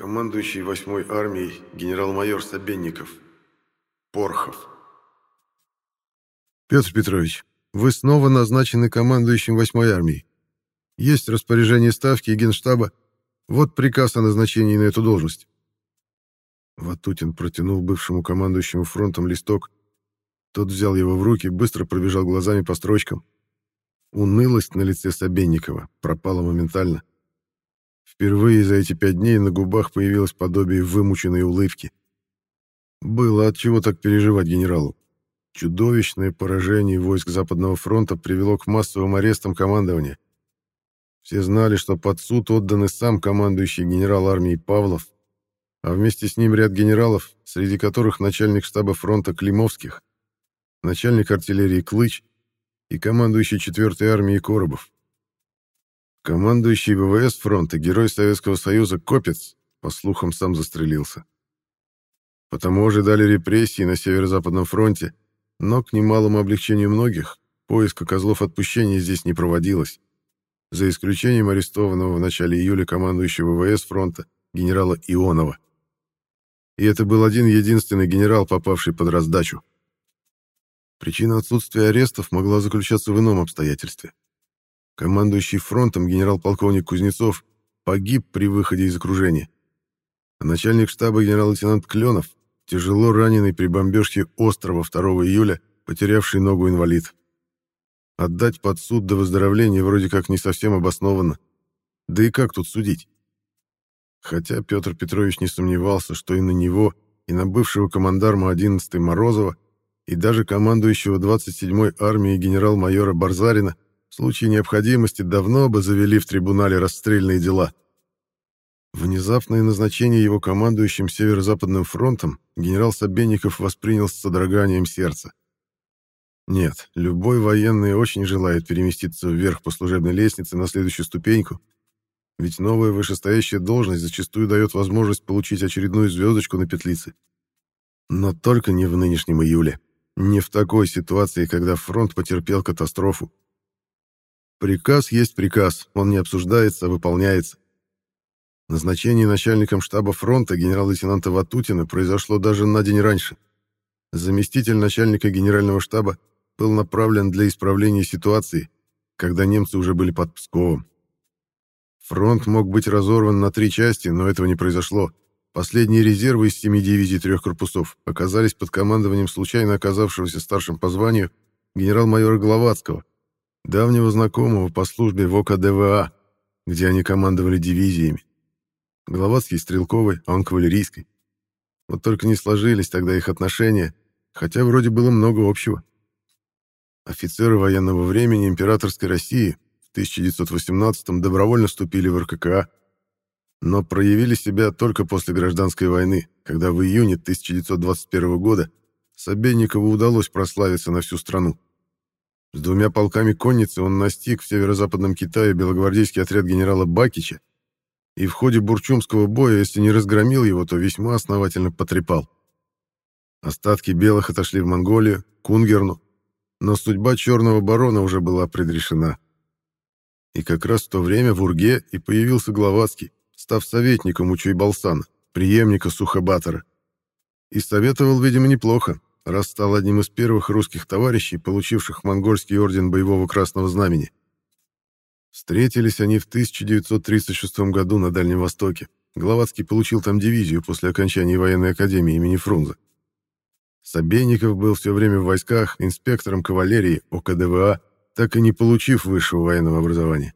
Командующий 8-й армией генерал-майор Собенников. Порхов. Петр Петрович, вы снова назначены командующим 8-й армией. Есть распоряжение ставки и генштаба. Вот приказ о назначении на эту должность. Ватутин протянул бывшему командующему фронтом листок. Тот взял его в руки, быстро пробежал глазами по строчкам. Унылость на лице Собенникова пропала моментально. Впервые за эти пять дней на губах появилось подобие вымученной улыбки. Было от чего так переживать генералу. Чудовищное поражение войск Западного фронта привело к массовым арестам командования. Все знали, что под суд отдан и сам командующий генерал армии Павлов, а вместе с ним ряд генералов, среди которых начальник штаба фронта Климовских, начальник артиллерии Клыч и командующий 4-й армией Коробов. Командующий ВВС фронта, герой Советского Союза Копец, по слухам, сам застрелился. Потому ожидали репрессии на Северо-Западном фронте, но к немалому облегчению многих поиска козлов отпущения здесь не проводилось, за исключением арестованного в начале июля командующего ВВС фронта генерала Ионова. И это был один единственный генерал, попавший под раздачу. Причина отсутствия арестов могла заключаться в ином обстоятельстве. Командующий фронтом генерал-полковник Кузнецов погиб при выходе из окружения. А начальник штаба генерал-лейтенант Кленов, тяжело раненый при бомбежке острова 2 июля, потерявший ногу инвалид. Отдать под суд до выздоровления вроде как не совсем обоснованно. Да и как тут судить? Хотя Петр Петрович не сомневался, что и на него, и на бывшего командарма 11-й Морозова, и даже командующего 27-й армией генерал-майора Барзарина в случае необходимости давно бы завели в трибунале расстрельные дела. Внезапное назначение его командующим Северо-Западным фронтом генерал Собенников воспринял с содроганием сердца. Нет, любой военный очень желает переместиться вверх по служебной лестнице на следующую ступеньку, ведь новая вышестоящая должность зачастую дает возможность получить очередную звездочку на петлице. Но только не в нынешнем июле. Не в такой ситуации, когда фронт потерпел катастрофу. Приказ есть приказ, он не обсуждается, а выполняется. Назначение начальником штаба фронта генерал-лейтенанта Ватутина произошло даже на день раньше. Заместитель начальника генерального штаба был направлен для исправления ситуации, когда немцы уже были под Псковом. Фронт мог быть разорван на три части, но этого не произошло. Последние резервы из семи дивизий трех корпусов оказались под командованием случайно оказавшегося старшим по званию генерал-майора Гловацкого, давнего знакомого по службе в ОКДВА, где они командовали дивизиями. Гловацкий стрелковый, а он кавалерийский. Вот только не сложились тогда их отношения, хотя вроде было много общего. Офицеры военного времени императорской России в 1918-м добровольно вступили в РККА, но проявили себя только после гражданской войны, когда в июне 1921 года Собенникову удалось прославиться на всю страну. С двумя полками конницы он настиг в северо-западном Китае белогвардейский отряд генерала Бакича и в ходе Бурчумского боя, если не разгромил его, то весьма основательно потрепал. Остатки белых отошли в Монголию, Кунгерну, но судьба черного барона уже была предрешена. И как раз в то время в Урге и появился Гловацкий, став советником у Чуйбалсана, преемника Сухобатора. И советовал, видимо, неплохо, раз стал одним из первых русских товарищей, получивших монгольский орден Боевого Красного Знамени. Встретились они в 1936 году на Дальнем Востоке. Гловацкий получил там дивизию после окончания военной академии имени Фрунзе. Собейников был все время в войсках инспектором кавалерии ОКДВА, так и не получив высшего военного образования.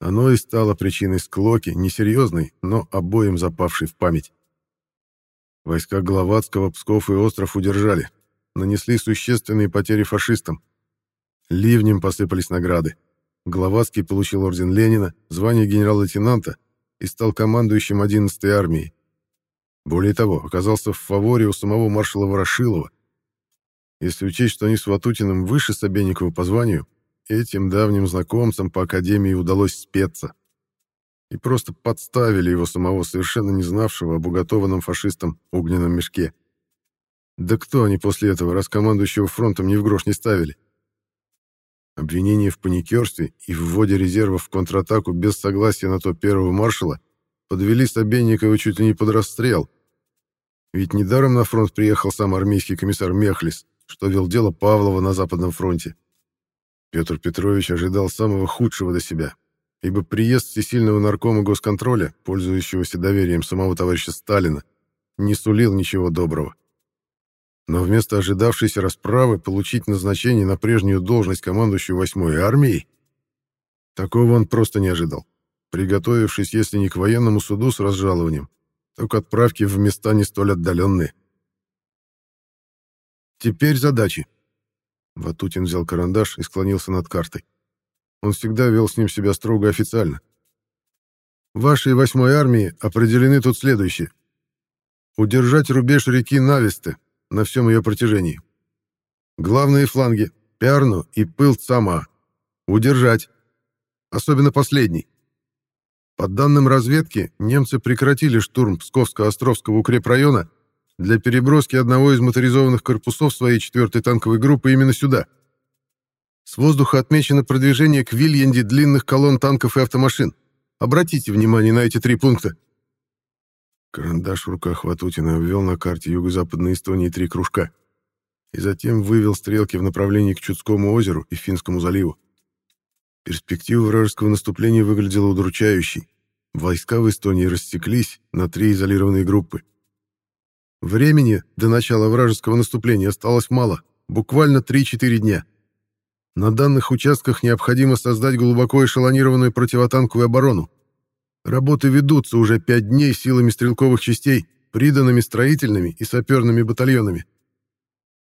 Оно и стало причиной склоки, несерьезной, но обоим запавшей в память. Войска Гловацкого, Псков и Остров удержали, нанесли существенные потери фашистам. Ливнем посыпались награды. Гловацкий получил орден Ленина, звание генерал-лейтенанта и стал командующим 11-й армией. Более того, оказался в фаворе у самого маршала Ворошилова. Если учесть, что они с Ватутиным выше Собенникова по званию, этим давним знакомцам по академии удалось спеться и просто подставили его самого, совершенно не знавшего об уготованном фашистам огненном мешке. Да кто они после этого, раз командующего фронтом ни в грош не ставили? Обвинение в паникерстве и вводе резервов в контратаку без согласия на то первого маршала подвели Собенникова чуть ли не под расстрел. Ведь недаром на фронт приехал сам армейский комиссар Мехлис, что вел дело Павлова на Западном фронте. Петр Петрович ожидал самого худшего до себя, ибо приезд всесильного наркома госконтроля, пользующегося доверием самого товарища Сталина, не сулил ничего доброго. Но вместо ожидавшейся расправы получить назначение на прежнюю должность командующего 8-й армией, такого он просто не ожидал, приготовившись, если не к военному суду с разжалованием, то к отправке в места не столь отдаленные. Теперь задачи. Ватутин взял карандаш и склонился над картой. Он всегда вел с ним себя строго официально. Вашей восьмой армии определены тут следующие. Удержать рубеж реки Нависты на всем ее протяжении. Главные фланги — Пярну и Пыл-Цама. Удержать. Особенно последний. По данным разведки, немцы прекратили штурм Псковско-Островского укрепрайона для переброски одного из моторизованных корпусов своей 4-й танковой группы именно сюда. С воздуха отмечено продвижение к Вильянде длинных колонн танков и автомашин. Обратите внимание на эти три пункта. Карандаш в руках Ватутина обвел на карте юго-западной Эстонии три кружка и затем вывел стрелки в направлении к Чудскому озеру и Финскому заливу. Перспектива вражеского наступления выглядела удручающей. Войска в Эстонии растеклись на три изолированные группы. Времени до начала вражеского наступления осталось мало, буквально 3-4 дня. На данных участках необходимо создать глубоко эшелонированную противотанковую оборону. Работы ведутся уже 5 дней силами стрелковых частей, приданными строительными и саперными батальонами.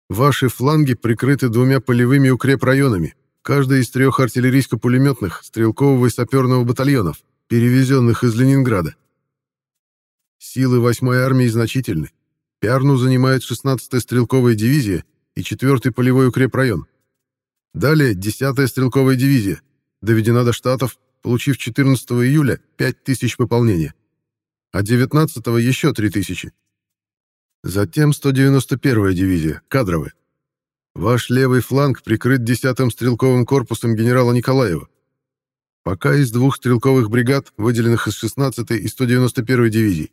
Ваши фланги прикрыты двумя полевыми укрепрайонами, каждый из трех артиллерийско-пулеметных, стрелкового и саперного батальонов, перевезенных из Ленинграда. Силы 8-й армии значительны. Пярну занимает 16-я стрелковая дивизия и 4-й полевой укрепрайон. Далее 10-я стрелковая дивизия, доведена до штатов, получив 14 июля 5000 пополнения, а 19-го еще 3000. Затем 191-я дивизия, кадровая. Ваш левый фланг прикрыт 10-м стрелковым корпусом генерала Николаева. Пока из двух стрелковых бригад, выделенных из 16-й и 191-й дивизий.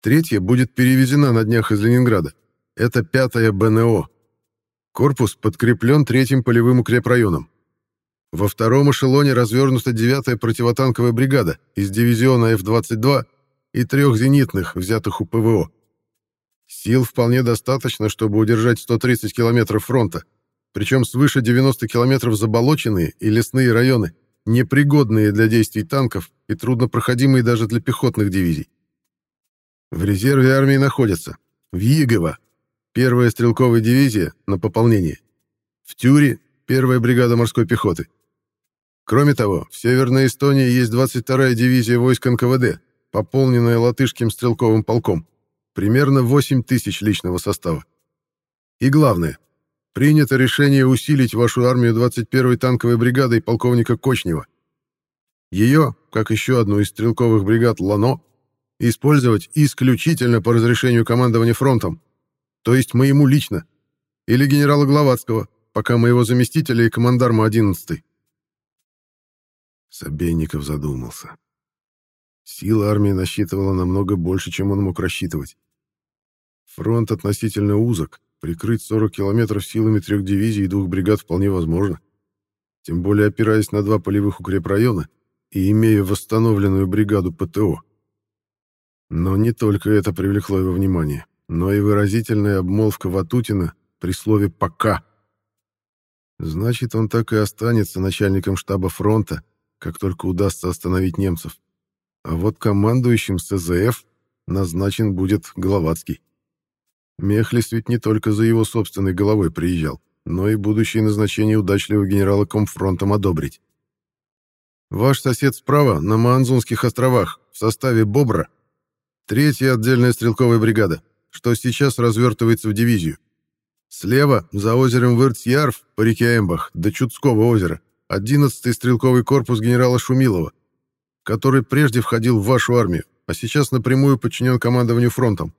Третья будет перевезена на днях из Ленинграда. Это пятая БНО. Корпус подкреплен третьим полевым укрепрайоном. Во втором эшелоне развернута девятая противотанковая бригада из дивизиона F-22 и трех зенитных, взятых у ПВО. Сил вполне достаточно, чтобы удержать 130 километров фронта, причем свыше 90 километров заболоченные и лесные районы, непригодные для действий танков и труднопроходимые даже для пехотных дивизий. В резерве армии находятся в Игово первая стрелковая дивизия на пополнение, в Тюре первая бригада морской пехоты. Кроме того, в Северной Эстонии есть 22-я дивизия войск НКВД, пополненная латышским стрелковым полком, примерно 8 тысяч личного состава. И главное, принято решение усилить вашу армию 21-й танковой бригадой полковника Кочнева. Ее, как еще одну из стрелковых бригад «Лано», использовать исключительно по разрешению командования фронтом, то есть моему лично, или генерала Гловацкого, пока моего заместителя и командарма 11-й. Собейников задумался. Сила армии насчитывала намного больше, чем он мог рассчитывать. Фронт относительно узок, прикрыть 40 километров силами трех дивизий и двух бригад вполне возможно. Тем более опираясь на два полевых укрепрайона и имея восстановленную бригаду ПТО. Но не только это привлекло его внимание, но и выразительная обмолвка Ватутина при слове «пока». Значит, он так и останется начальником штаба фронта, как только удастся остановить немцев. А вот командующим СЗФ назначен будет Головацкий. Мехлис ведь не только за его собственной головой приезжал, но и будущее назначение удачливого генерала комфронтом одобрить. Ваш сосед справа, на Маанзунских островах, в составе «Бобра», Третья отдельная стрелковая бригада, что сейчас развертывается в дивизию. Слева, за озером Вырцьярв, по реке Эмбах, до Чудского озера, 11-й стрелковый корпус генерала Шумилова, который прежде входил в вашу армию, а сейчас напрямую подчинен командованию фронтом.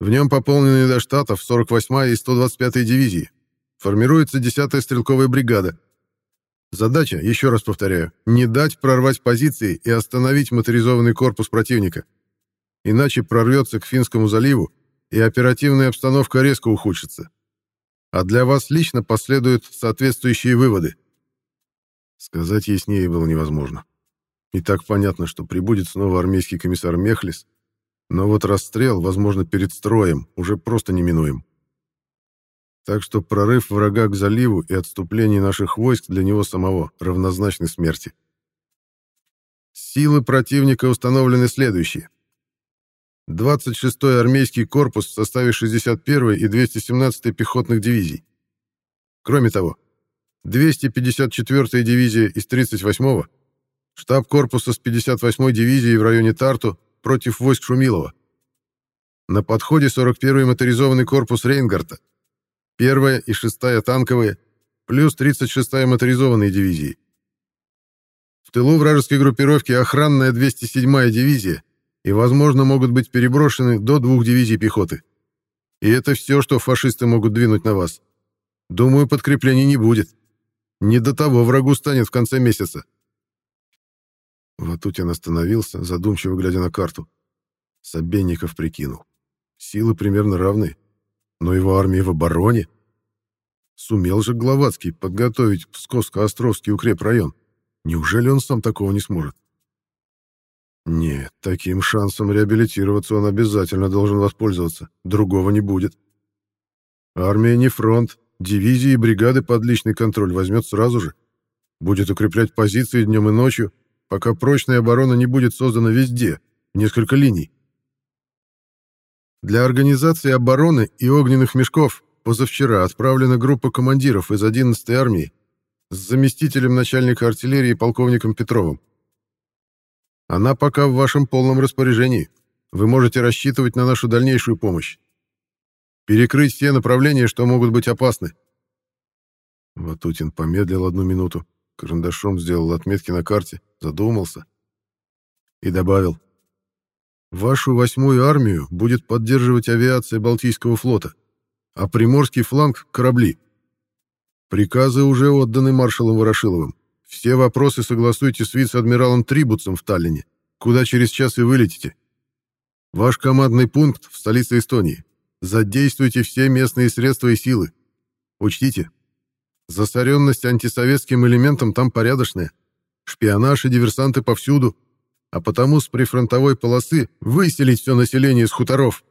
В нем пополнены до штатов 48-я и 125-я дивизии. Формируется 10-я стрелковая бригада. Задача, еще раз повторяю, не дать прорвать позиции и остановить моторизованный корпус противника. Иначе прорвется к Финскому заливу, и оперативная обстановка резко ухудшится. А для вас лично последуют соответствующие выводы. Сказать яснее было невозможно. И так понятно, что прибудет снова армейский комиссар Мехлис, но вот расстрел, возможно, перед строем, уже просто неминуем. Так что прорыв врага к заливу и отступление наших войск для него самого равнозначны смерти. Силы противника установлены следующие. 26-й армейский корпус в составе 61-й и 217-й пехотных дивизий. Кроме того, 254-я дивизия из 38-го, штаб корпуса с 58-й дивизией в районе Тарту против войск Шумилова. На подходе 41-й моторизованный корпус Рейнгарта, 1-я и 6-я танковые, плюс 36-я моторизованные дивизии. В тылу вражеской группировки охранная 207-я дивизия и, возможно, могут быть переброшены до двух дивизий пехоты. И это все, что фашисты могут двинуть на вас. Думаю, подкреплений не будет. Не до того врагу станет в конце месяца. Ватутин остановился, задумчиво глядя на карту. Собенников прикинул. Силы примерно равны, но его армия в обороне. Сумел же Гловацкий подготовить Псковско-Островский укрепрайон. Неужели он сам такого не сможет? Нет, таким шансом реабилитироваться он обязательно должен воспользоваться. Другого не будет. Армия не фронт. Дивизии и бригады под личный контроль возьмет сразу же. Будет укреплять позиции днем и ночью, пока прочная оборона не будет создана везде, несколько линий. Для организации обороны и огненных мешков позавчера отправлена группа командиров из 11-й армии с заместителем начальника артиллерии полковником Петровым. Она пока в вашем полном распоряжении. Вы можете рассчитывать на нашу дальнейшую помощь. Перекрыть все направления, что могут быть опасны. Ватутин помедлил одну минуту, карандашом сделал отметки на карте, задумался и добавил. Вашу восьмую армию будет поддерживать авиация Балтийского флота, а приморский фланг — корабли. Приказы уже отданы маршалом Ворошиловым. Все вопросы согласуйте с вице-адмиралом Трибуцем в Таллине, куда через час и вылетите. Ваш командный пункт в столице Эстонии. Задействуйте все местные средства и силы. Учтите, засоренность антисоветским элементом там порядочная. Шпионаж и диверсанты повсюду. А потому с прифронтовой полосы выселить все население из хуторов.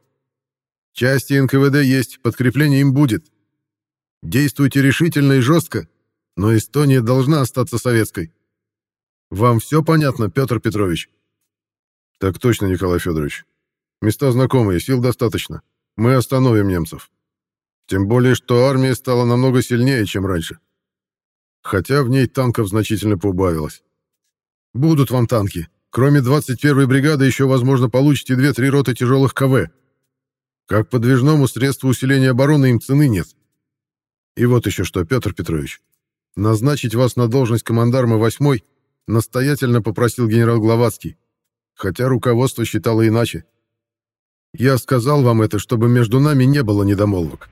Части НКВД есть, подкрепление им будет. Действуйте решительно и жестко, но Эстония должна остаться советской. Вам все понятно, Петр Петрович? Так точно, Николай Федорович. Места знакомые, сил достаточно. Мы остановим немцев. Тем более, что армия стала намного сильнее, чем раньше. Хотя в ней танков значительно поубавилось. Будут вам танки. Кроме 21-й бригады еще, возможно, получите 2-3 роты тяжелых КВ. Как подвижному средству усиления обороны им цены нет. И вот еще что, Петр Петрович. Назначить вас на должность командарма 8-й настоятельно попросил генерал Гловацкий, хотя руководство считало иначе. Я сказал вам это, чтобы между нами не было недомолвок.